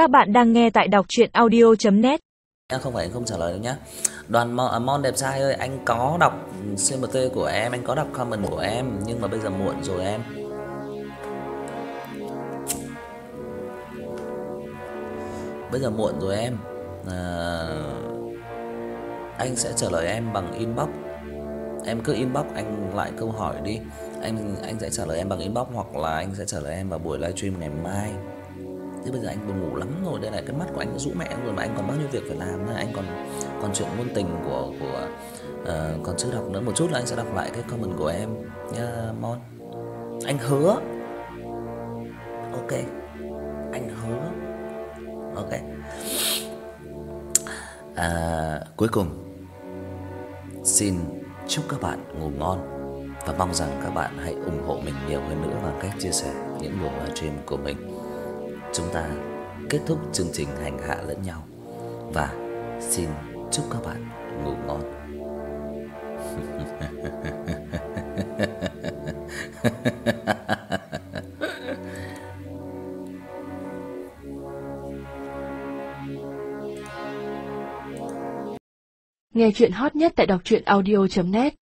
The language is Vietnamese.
Các bạn đang nghe tại đọc chuyện audio.net À, không phải anh không trả lời đâu nhá. Đoàn Mon, à, Mon đẹp trai ơi, anh có đọc CMT của em, anh có đọc comment của em nhưng mà bây giờ muộn rồi em. Bây giờ muộn rồi em. À, anh sẽ trả lời em bằng inbox. Em cứ inbox anh lại câu hỏi đi. Anh anh sẽ trả lời em bằng inbox hoặc là anh sẽ trả lời em vào buổi livestream ngày mai. Thế bây giờ anh buồn ngủ lắm rồi, đây này cái mắt của anh đã rũ mẹ rồi mà anh còn bao nhiêu việc phải làm nữa, anh còn còn chuyện ngôn tình của của uh, còn chưa đọc nữa một chút là anh sẽ đọc lại cái comment của em nha Mon. Anh hứa. Ok. Anh hứa. Ok. À, cuối cùng xin chúc các bạn ngủ ngon và mong rằng các bạn hãy ủng hộ mình nhiều hơn nữa bằng cách chia sẻ những buổi livestream của mình. Chúng ta kết thúc chương trình hành hạ lẫn nhau và xin chúc các bạn ngủ ngon. Nghe truyện hot nhất tại đọc truyện audio.net